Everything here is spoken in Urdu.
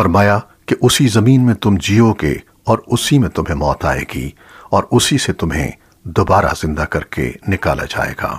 فرمایا کہ اسی زمین میں تم جیو گے اور اسی میں تمہیں موت آئے گی اور اسی سے تمہیں دوبارہ زندہ کر کے نکالا جائے گا۔